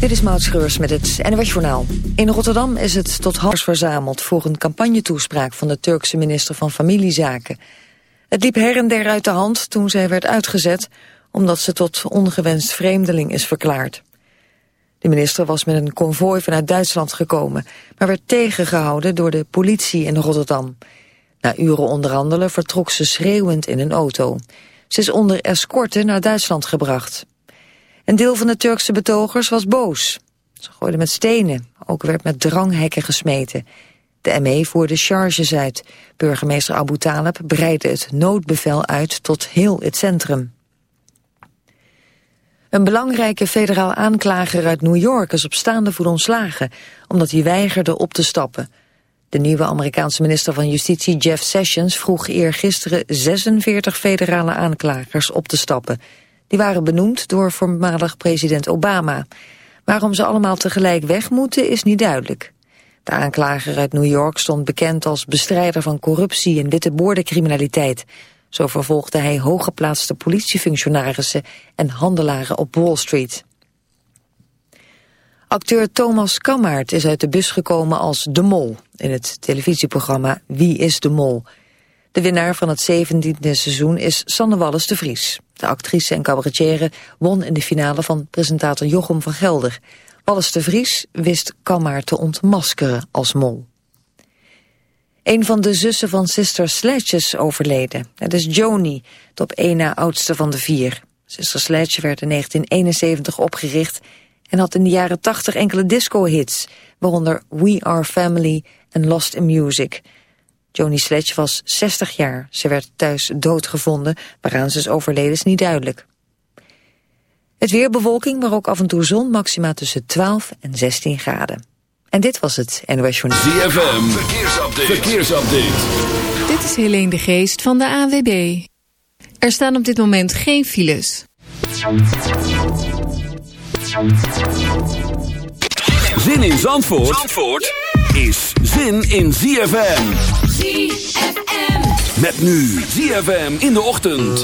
Dit is Maud Schreurs met het NWS Journaal. In Rotterdam is het tot hals verzameld voor een campagnetoespraak van de Turkse minister van Familiezaken. Het liep her en der uit de hand toen zij werd uitgezet omdat ze tot ongewenst vreemdeling is verklaard. De minister was met een konvooi vanuit Duitsland gekomen, maar werd tegengehouden door de politie in Rotterdam. Na uren onderhandelen vertrok ze schreeuwend in een auto. Ze is onder escorte naar Duitsland gebracht. Een deel van de Turkse betogers was boos. Ze gooiden met stenen, ook werd met dranghekken gesmeten. De ME voerde charges uit. Burgemeester Abu Talib breidde het noodbevel uit tot heel het centrum. Een belangrijke federaal aanklager uit New York is op staande voet ontslagen, omdat hij weigerde op te stappen. De nieuwe Amerikaanse minister van Justitie Jeff Sessions vroeg eergisteren 46 federale aanklagers op te stappen. Die waren benoemd door voormalig president Obama. Waarom ze allemaal tegelijk weg moeten is niet duidelijk. De aanklager uit New York stond bekend als bestrijder van corruptie en witte boordencriminaliteit. Zo vervolgde hij hooggeplaatste politiefunctionarissen en handelaren op Wall Street. Acteur Thomas Kammaert is uit de bus gekomen als De Mol... in het televisieprogramma Wie is de Mol... De winnaar van het 17e seizoen is Sanne Wallis de Vries. De actrice en cabaretière won in de finale van presentator Jochem van Gelder. Wallis de Vries wist Kammaar te ontmaskeren als mol. Een van de zussen van Sister Sledge is overleden. Het is Joni, de op één na oudste van de vier. Sister Sledge werd in 1971 opgericht en had in de jaren 80 enkele disco-hits, waaronder We Are Family en Lost in Music... Joni Sledge was 60 jaar. Ze werd thuis doodgevonden. Waaraan ze is overleden is niet duidelijk. Het weer bewolking, maar ook af en toe zon, maxima tussen 12 en 16 graden. En dit was het NOS Journal. ZFM, verkeersupdate. verkeersupdate. Dit is Helene de Geest van de AWB. Er staan op dit moment geen files. Zin in Zandvoort, Zandvoort? is zin in ZFM. ZFM. Met nu ZFM in de ochtend.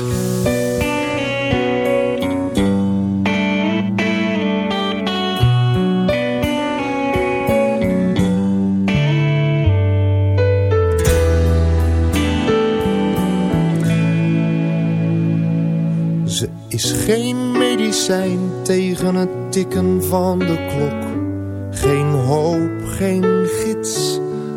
Ze is geen medicijn tegen het tikken van de klok. Geen hoop, geen gids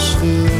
是。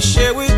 Share with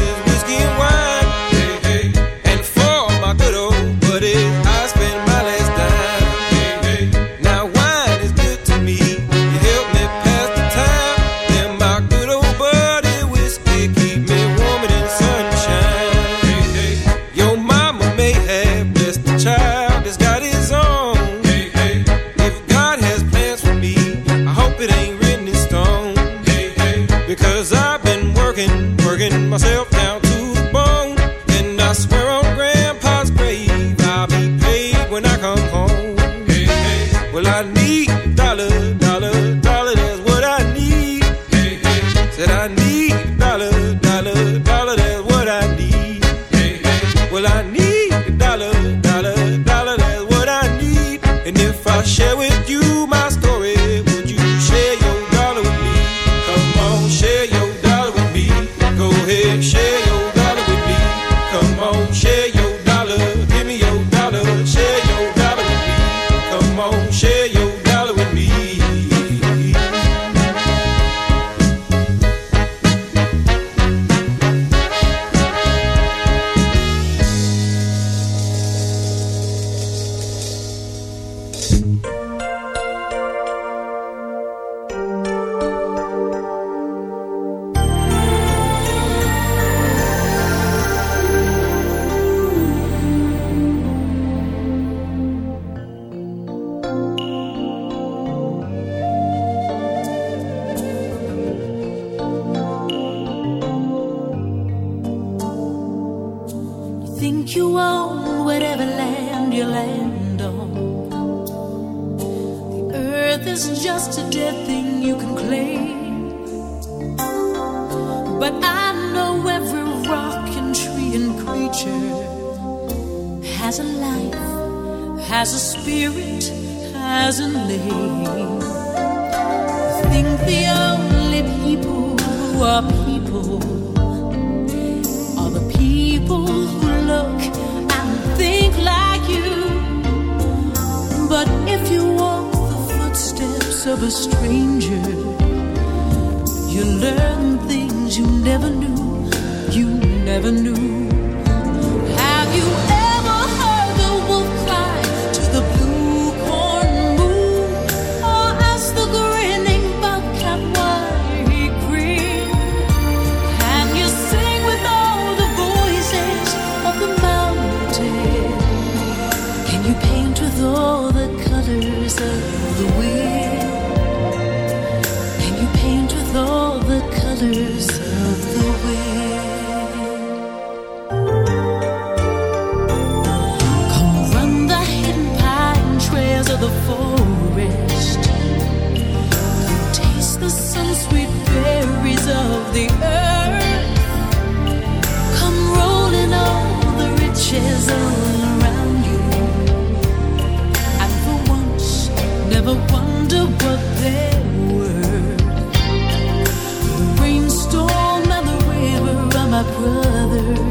brother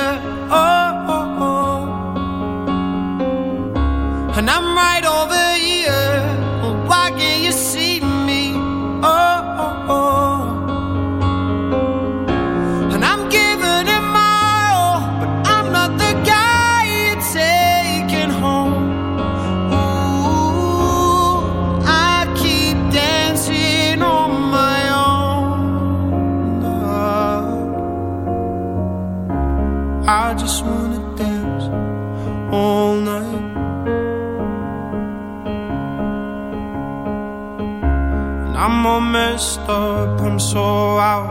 So out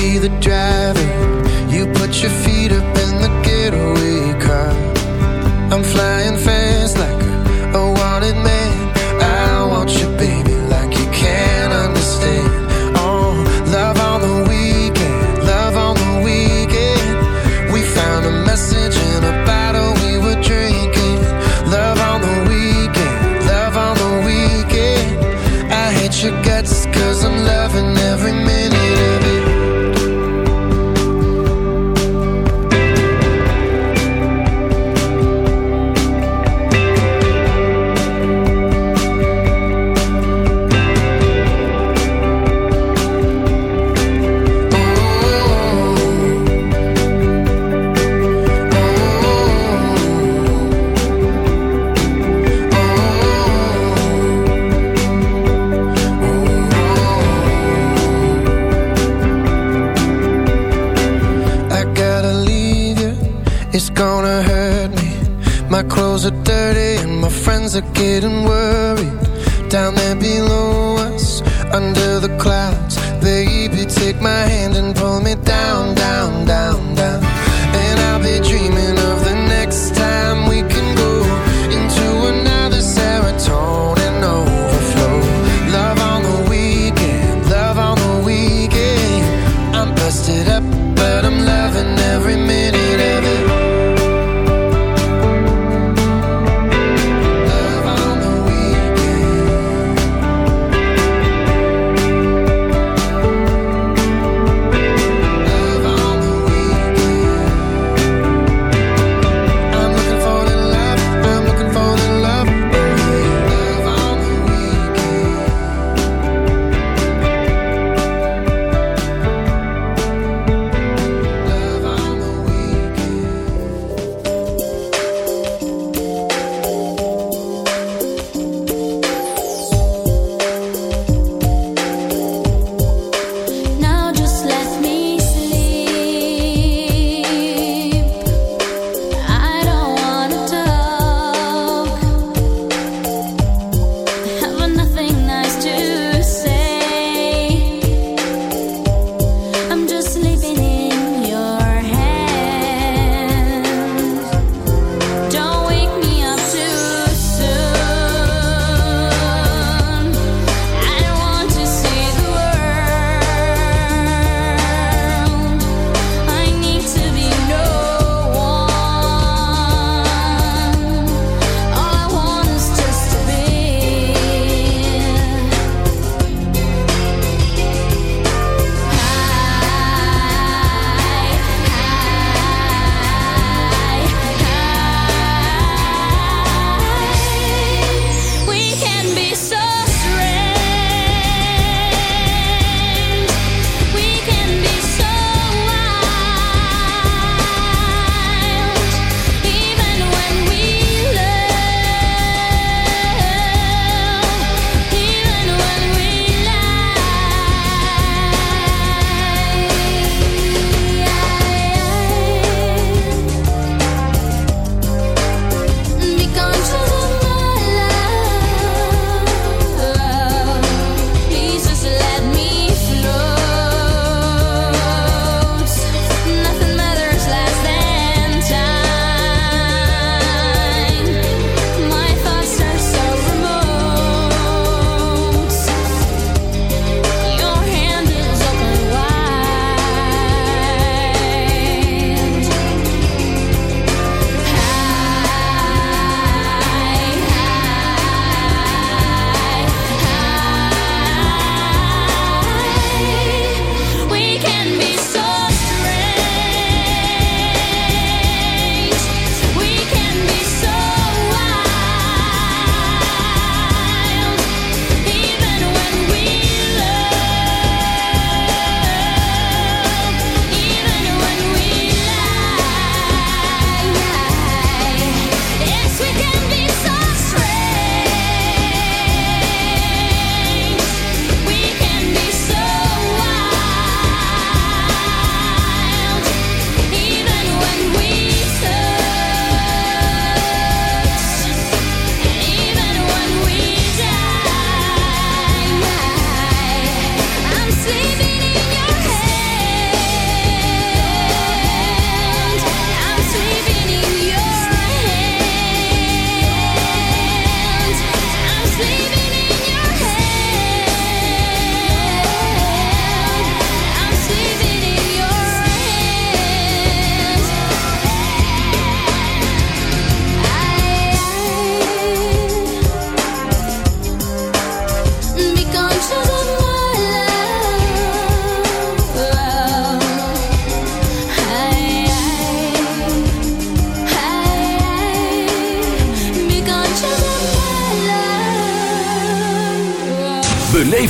be the driver.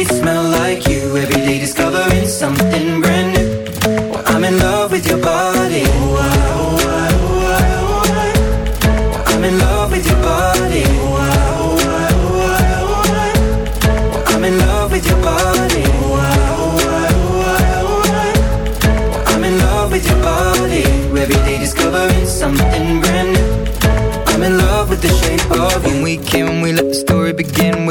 sheets smell like you. Every day discovering something brand new. Well, I'm in love with your body. Oh, I'm in love with your body. I'm in love with your body. I'm in love with your body. Every day discovering something brand new. I'm in love with the shape of you. When we came, we let the story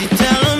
Sexy, tell